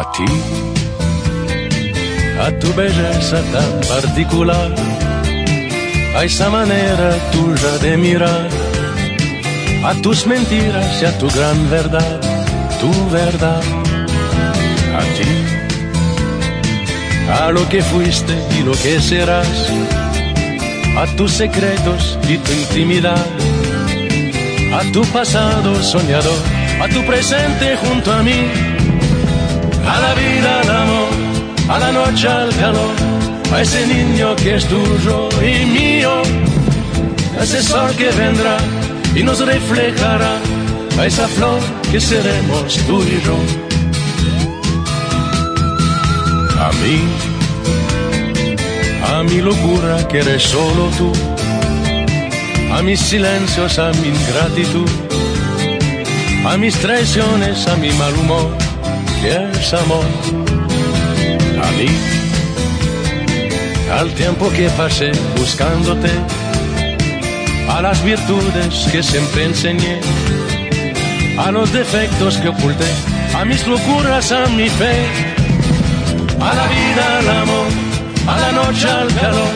a ti, a tu belleza tan particular, a esa manera tuya de mirar, a tus mentiras y a tu gran verdad, tu verdad, a ti, a lo que fuiste y lo que serás, a tus secretos y tu intimidad, a tu pasado soñador, a tu presente junto a mí a la vida, al amor, a la noche, al calor, a ese niño que es tuyo y mío, a ese sol que vendrá y nos reflejará, a esa flor que seremos tú y yo. A mí, a mi locura que eres solo tú, a mis silencios, a mi ingratitud, a mis traiciones, a mi mal humor es amor a mí, al tiempo que pasé buscándote, a las virtudes que siempre enseñé, a los defectos que oculté, a mis locuras, a mi fe, a la vida, al amor, a la noche, al calor,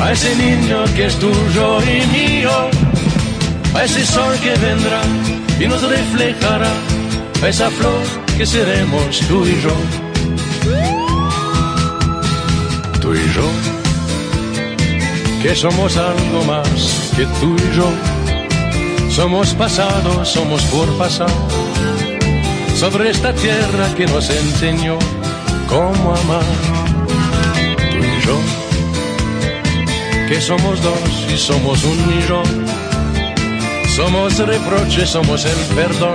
a ese niño que es tuyo y mío, a ese sol que vendrá y nos reflejará, esa flor que seremos tú y yo. Tú y yo, que somos algo más que tú y yo. Somos pasado, somos por pasar sobre esta tierra que nos enseñó cómo amar. Tú y yo, que somos dos y somos un millón. Somos reproches, somos el perdón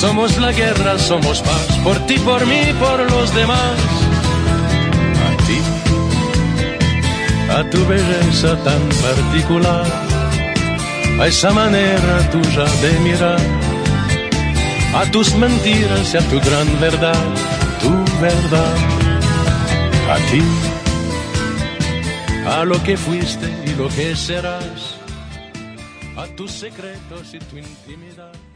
somos la guerra, somos paz, por ti, por mí, por los demás. A ti, a tu belleza tan particular, a esa manera tuya de mirar, a tus mentiras y a tu gran verdad, tu verdad. A ti, a lo que fuiste y lo que serás, a tus secretos y tu intimidad.